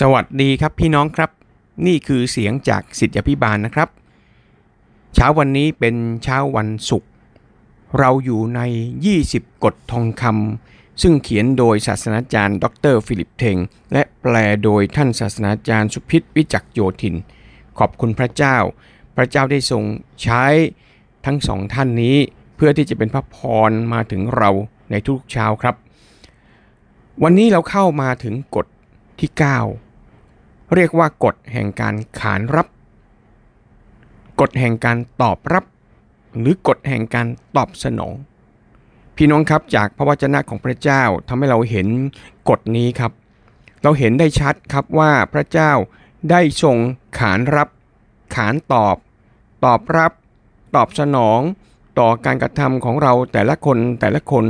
สวัสดีครับพี่น้องครับ นี่คือเสียงจากศิษยาภิบาลนะครับ เช้าวันนี้เป็นเช้าวันศุกร์เราอยู่ใน 20 กฎทองคำซึ่งเขียนโดยศาสนาจารย์ ดรฟิลิปเทง และแปลโดยท่านศาสนาจารย์สุพิษวิจักโยธิน ขอบคุณพระเจ้า พระเจ้าได้ทรงใช้ทั้งสองท่านนี้ เพื่อที่จะเป็นพระพรมาถึงเราในทุกเช้าครับ วันนี้เราเข้ามาถึงกฎ ที่ 9 เรียกว่ากฎแห่งการขานรับ กฎแห่งการตอบรับ หรือกฎแห่งการตอบสนอง พี่น้องครับจากพระวจนะของพระเจ้าทำให้เราเห็นกฎนี้ครับ เราเห็นได้ชัดครับว่าพระเจ้าได้ทรงขานรับ ขานตอบ ตอบรับ ตอบสนอง ต่อการกระทำของเราแต่ละคนแต่ละคน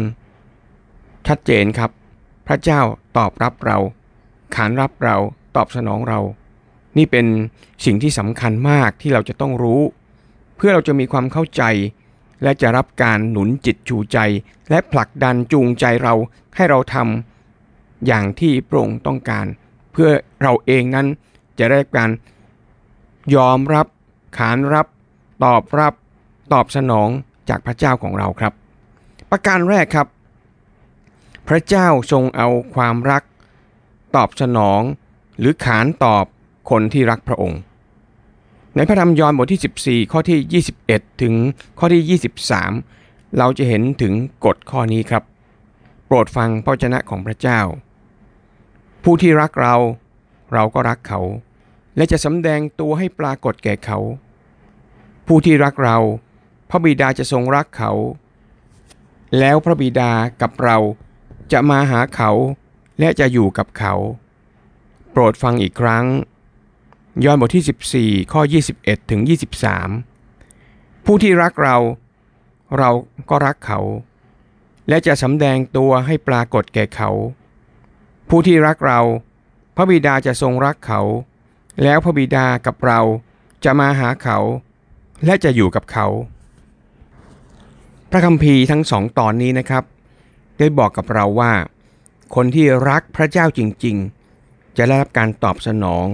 ชัดเจนครับ พระเจ้าตอบรับเรา ขานรับเราตอบสนองเรา นี่เป็นสิ่งที่สำคัญมากที่เราจะต้องรู้ เพื่อเราจะมีความเข้าใจ และจะรับการหนุนจิตชูใจ และผลักดันจูงใจเราให้เราทำอย่างที่พระองค์ต้องการ เพื่อเราเองนั้นจะได้การยอมรับ ขานรับ ตอบรับ ตอบสนองจากพระเจ้าของเราครับ ประการแรกครับ พระเจ้าทรงเอาความรัก ตอบสนอง หรือขานตอบคนที่รักพระองค์ ในพระธรรมยอห์นบทที่ 14 ข้อที่ 21 ถึงข้อที่ 23 เราจะเห็นถึงกฎข้อนี้ครับ โปรดฟังพระวจนะของพระเจ้า ผู้ที่รักเราเราก็รักเขา และจะสำแดงตัวให้ปรากฏแก่เขา ผู้ที่รักเรา พระบิดาจะทรงรักเขา แล้วพระบิดากับเราจะมาหาเขา และจะอยู่กับเขา โปรดฟังอีกครั้งยอห์นบทที่ 14 ข้อ 21 ถึง 23 ผู้ที่รักเราเราก็รักเขา และจะสำแดงตัวให้ปรากฏแก่เขา ผู้ที่รักเรา พระบิดาจะทรงรักเขา แล้วพระบิดากับเราจะมาหาเขา และจะอยู่กับเขา พระคัมภีร์ทั้งสองตอนนี้นะครับ ได้บอกกับเราว่า คนที่รักพระเจ้าจริง ๆ จะได้รับการตอบสนอง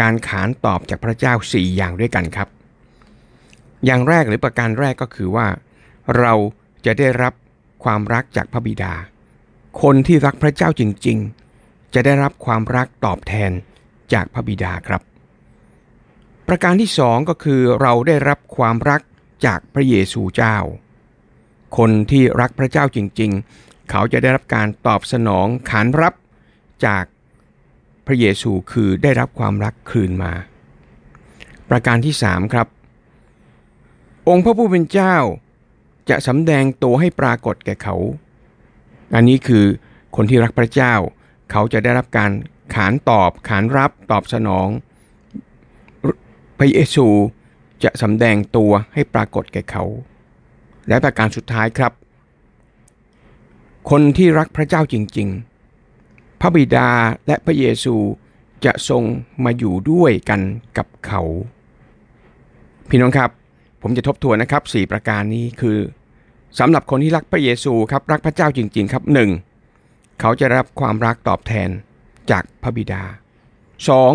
การขานตอบจากพระเจ้าสี่อย่างด้วยกันครับ อย่างแรกหรือประการแรกก็คือว่า เราจะได้รับความรักจากพระบิดา คนที่รักพระเจ้าจริง ๆ จะได้รับความรักตอบแทนจากพระบิดาครับ ประการที่สองก็คือเราได้รับความรักจากพระเยซูเจ้า คนที่รักพระเจ้าจริงๆ เขาจะได้รับการตอบสนองขานรับจากพระเยซูคือได้รับความรักคืนมา ประการที่สามครับ องค์พระผู้เป็นเจ้าจะสำแดงตัวให้ปรากฏแก่เขา อันนี้คือคนที่รักพระเจ้า เขาจะได้รับการขานตอบขานรับตอบสนอง พระเยซูจะสำแดงตัวให้ปรากฏแก่เขา และประการสุดท้ายครับ คนที่รักพระเจ้าจริง ๆ พระบิดาและพระเยซูจะทรงมาอยู่ด้วยกันกับเขา พี่น้องครับ ผมจะทบทวนนะครับ 4 ประการนี้คือสำหรับคนที่รักพระเยซูครับรักพระเจ้าจริง ๆ ครับ 1. เขาจะรับความรักตอบแทนจากพระบิดา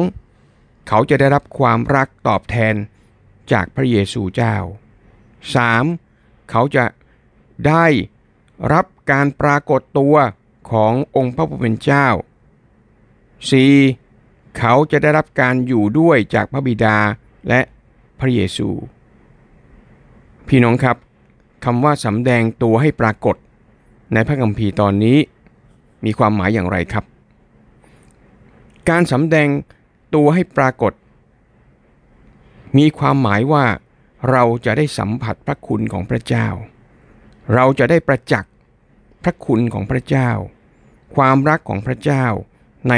2. เขาจะได้รับความรักตอบแทนจากพระเยซูเจ้า 3. เขาจะได้ รับการปรากฏตัวขององค์พระผู้เป็นเจ้า 4. เขาจะได้รับการอยู่ด้วยจากพระบิดาและพระเยซู พี่น้องครับคำว่าสำแดงตัวให้ปรากฏ ในพระคัมภีร์ตอนนี้ มีความหมายอย่างไรครับ การสำแดงตัวให้ปรากฏ มีความหมายว่าเราจะได้สัมผัสพระคุณของพระเจ้า เราจะได้ประจักษ์ พระคุณของพระเจ้า ความรักของพระเจ้า ใน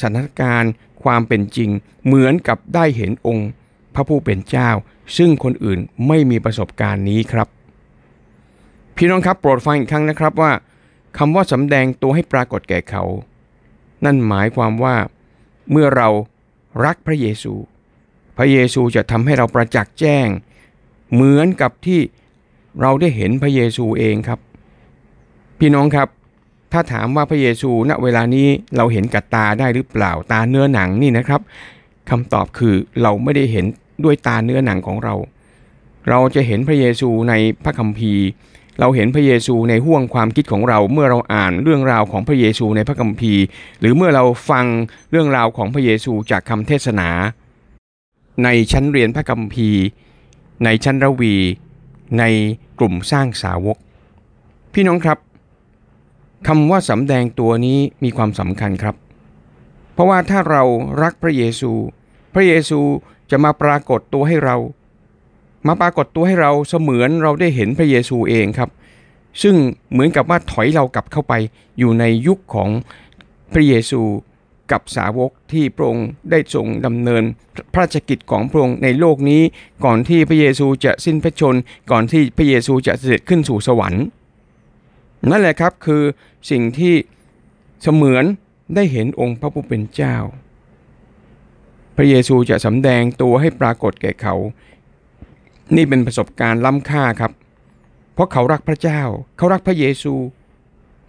สถานการณ์ความเป็นจริง เหมือนกับได้เห็นองค์ พระผู้เป็นเจ้า ซึ่งคนอื่นไม่มีประสบการณ์นี้ครับ พี่น้องครับโปรดฟังอีกครั้งนะครับว่าคำว่าสำแดงตัวให้ปรากฏแก่เขา นั่นหมายความว่า เมื่อเรารักพระเยซู พระเยซูจะทำให้เราประจักษ์แจ้ง เหมือนกับที่เราได้เห็นพระเยซูเองครับ พี่น้องครับ ถ้าถามว่าพระเยซูณเวลานี้เราเห็นกับตาได้หรือเปล่าตาเนื้อหนังนี่นะครับคำตอบคือเราไม่ได้เห็นด้วยตาเนื้อหนังของเรา เราจะเห็นพระเยซูในพระคัมภีร์ เราเห็นพระเยซูในห่วงความคิดของเรา เมื่อเราอ่านเรื่องราวของพระเยซูในพระคัมภีร์ หรือเมื่อเราฟังเรื่องราวของพระเยซูจากคำเทศนา ในชั้นเรียนพระคัมภีร์ ในชั้นระวี ในกลุ่มสร้างสาวก พี่น้องครับ คำว่าสำแดงตัวนี้มีความสำคัญครับ เพราะว่าถ้าเรารักพระเยซู พระเยซูจะมาปรากฏตัวให้เรา มาปรากฏตัวให้เราเสมือนเราได้เห็นพระเยซูเองครับ ซึ่งเหมือนกับว่าถอยเรากลับเข้าไปอยู่ในยุคของพระเยซูกับสาวกที่พระองค์ได้ทรงดำเนินพระราชกิจของพระองค์ในโลกนี้ ก่อนที่พระเยซูจะสิ้นพระชน ก่อนที่พระเยซูจะเสด็จขึ้นสู่สวรรค์ นั่นแหละครับคือสิ่งที่เสมือนได้เห็นองค์พระผู้เป็นเจ้า พระเยซูจะสำแดงตัวให้ปรากฏแก่เขา นี่เป็นประสบการณ์ล้ำค่าครับ เพราะเขารักพระเจ้า เขารักพระเยซู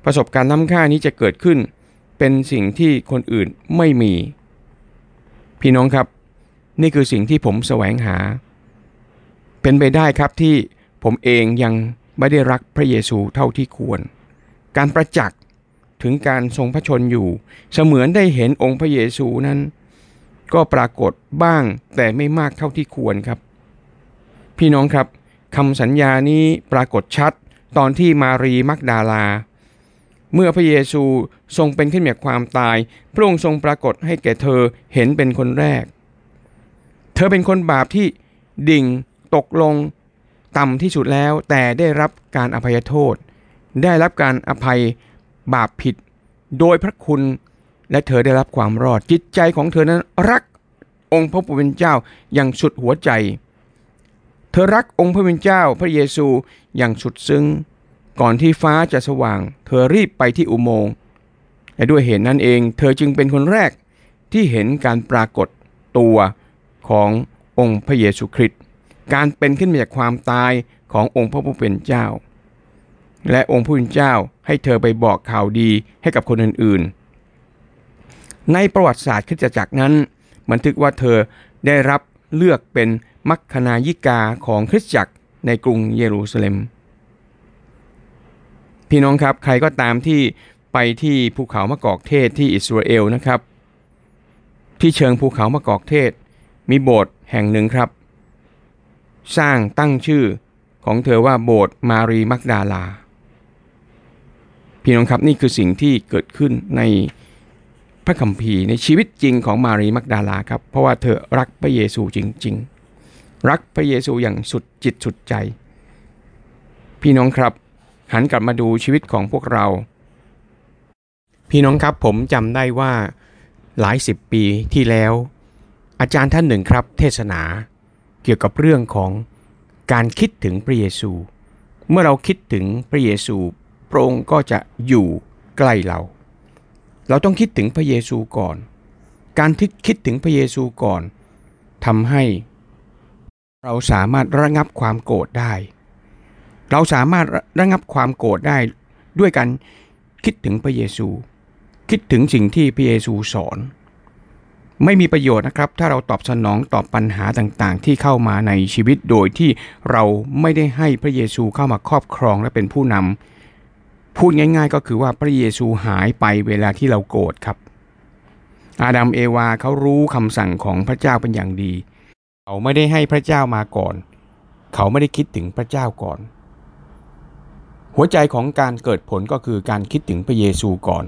ประสบการณ์ล้ำค่านี้จะเกิดขึ้น เป็นสิ่งที่คนอื่นไม่มี พี่น้องครับ นี่คือสิ่งที่ผมแสวงหา เป็นไปได้ครับที่ผมเองยัง ไม่ได้รักพระเยซูเท่าที่ควร การประจักษ์ถึงการทรงพระชนอยู่ เสมือนได้เห็นองค์พระเยซูนั้น ก็ปรากฏบ้างแต่ไม่มากเท่าที่ควรครับ พี่น้องครับคำสัญญานี้ปรากฏชัดตอนที่มารีมักดาลา เมื่อพระเยซูทรงเป็นขึ้นจากความตาย พระองค์ทรงปรากฏให้แก่เธอเห็นเป็นคนแรก เธอเป็นคนบาปที่ดิ่งตกลง ต่ำที่สุดแล้วแต่ได้รับการอภัยโทษ ได้รับการอภัยบาปผิด โดยพระคุณและเธอได้รับความรอดจิตใจของเธอนั้นรักองค์พระผู้เป็นเจ้าอย่างสุดหัวใจ เธอรักองค์พระผู้เป็นเจ้าพระเยซูอย่างสุดซึ้งก่อนที่ฟ้าจะสว่าง เธอรีบไปที่อุโมงค์และด้วยเหตุนั้นเอง เธอจึงเป็นคนแรกที่เห็นการปรากฏตัวขององค์พระเยซูคริสต์ การเป็นขึ้นมาจากความตายขององค์พระผู้เป็นเจ้า และองค์ผู้เป็นเจ้าให้เธอไปบอกข่าวดีให้กับคนอื่นๆ ในประวัติศาสตร์คริสตจักรนั้น บันทึกว่าเธอได้รับเลือกเป็นมัคคณายิกาของคริสตจักรในกรุงเยรูซาเล็ม พี่น้องครับใครก็ตามที่ไปที่ภูเขามะกอกเทศที่อิสราเอลนะครับ ที่เชิงภูเขามะกอกเทศ มีโบสถ์แห่งหนึ่งครับ สร้างตั้งชื่อของเธอว่าโบสถ์มารีมักดาลา พี่น้องครับนี่คือสิ่งที่เกิดขึ้นในพระคัมภีร์ในชีวิตจริงของมารีมักดาลาครับ เพราะว่าเธอรักพระเยซูจริง ๆ รักพระเยซูอย่างสุดจิตสุดใจ พี่น้องครับ หันกลับมาดูชีวิตของพวกเรา พี่น้องครับผมจำได้ว่าหลายสิบปีที่แล้ว อาจารย์ท่านหนึ่งครับ เทศนา เกี่ยวกับเรื่องของการคิดถึงพระเยซู เมื่อเราคิดถึงพระเยซูพระองค์ก็จะอยู่ใกล้เรา เราต้องคิดถึงพระเยซูก่อน การที่คิดถึงพระเยซูก่อนทำให้เราสามารถระงับความโกรธได้ เราสามารถระงับความโกรธได้ด้วยการคิดถึงพระเยซู คิดถึงสิ่งที่พระเยซูสอน ไม่มีประโยชน์นะครับ ถ้าเราตอบสนองตอบปัญหาต่างๆ ที่เข้ามาในชีวิตโดยที่เราไม่ได้ให้พระเยซูเข้ามาครอบครองและเป็นผู้นำพูดง่าย ๆ ก็คือว่าพระเยซูหายไปเวลาที่เราโกรธครับ อาดัมเอวาเขารู้คำสั่งของพระเจ้าเป็นอย่างดี เขาไม่ได้ให้พระเจ้ามาก่อน เขาไม่ได้คิดถึงพระเจ้าก่อน หัวใจของการเกิดผลก็คือการคิดถึงพระเยซูก่อน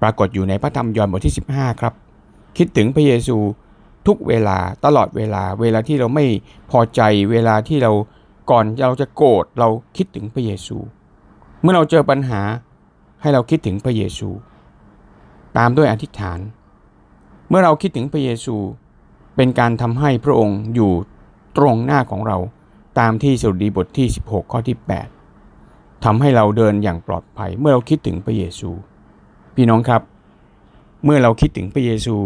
ปรากฏอยู่ในพระธรรมยอห์นบทที่ 15 ครับ คิดถึงพระเยซูทุกเวลาตลอดเวลา เวลาที่เราไม่พอใจเวลาที่เราก่อนเราจะโกรธเราคิดถึงพระเยซู เมื่อเราเจอปัญหาให้เราคิดถึงพระเยซู ตามด้วยอธิษฐาน เมื่อเราคิดถึงพระเยซู เป็นการทำให้พระองค์อยู่ตรงหน้าของเราตามที่สดุดีบทที่ 16 ข้อที่ 8ทำให้เราเดินอย่างปลอดภัยเมื่อเราคิดถึงพระเยซู พี่น้องครับ เมื่อเราคิดถึงพระเยซู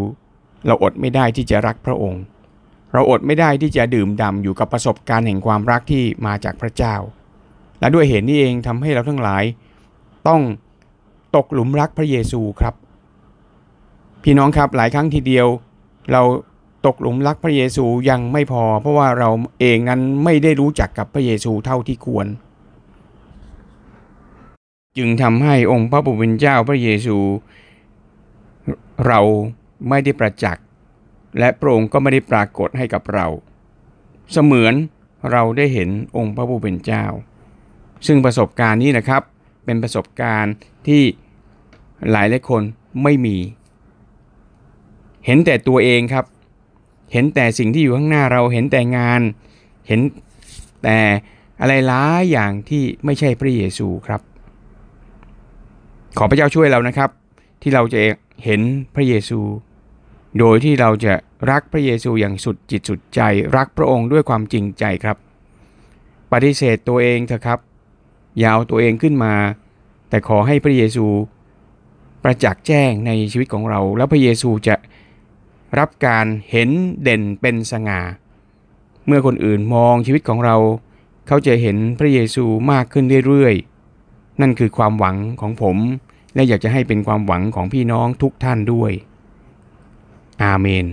เราอดไม่ได้ที่จะรักพระองค์ เราอดไม่ได้ที่จะดื่มด่ำอยู่กับประสบการณ์แห่งความรักที่มาจากพระเจ้า และด้วยเหตุนี้เองทำให้เราทั้งหลาย ต้องตกหลุมรักพระเยซูครับ พี่น้องครับหลายครั้งทีเดียว เราตกหลุมรักพระเยซูยังไม่พอ เพราะว่าเราเองนั้นไม่ได้รู้จักกับพระเยซูเท่าที่ควร จึงทำให้องค์พระผู้เป็นเจ้าพระเยซู เราไม่ได้ประจักษ์ และพระองค์ก็ไม่ได้ปรากฏให้กับเรา เสมือนเราได้เห็นองค์พระผู้เป็นเจ้า ซึ่งประสบการณ์นี้นะครับ เป็นประสบการณ์ที่หลายหลายคนไม่มี เห็นแต่ตัวเองครับ เห็นแต่สิ่งที่อยู่ข้างหน้าเราเห็นแต่งาน เห็นแต่อะไรหลายอย่างที่ไม่ใช่พระเยซูครับ ขอพระเจ้าช่วยเรานะครับ ที่เราจะ เห็นพระเยซู โดยที่เราจะรักพระเยซูอย่างสุดจิตสุดใจ รักพระองค์ด้วยความจริงใจครับ ปฏิเสธตัวเองเถอะครับอย่าเอาตัวเองขึ้นมา แต่ขอให้พระเยซูประจักษ์แจ้งในชีวิตของเรา แล้วพระเยซูจะรับการเห็นเด่นเป็นสง่า เมื่อคนอื่นมองชีวิตของเรา เขาจะเห็นพระเยซูมากขึ้นเรื่อยๆ นั่นคือความหวังของผม และอยากจะให้เป็นความหวังของพี่น้องทุกท่านด้วย อาเมน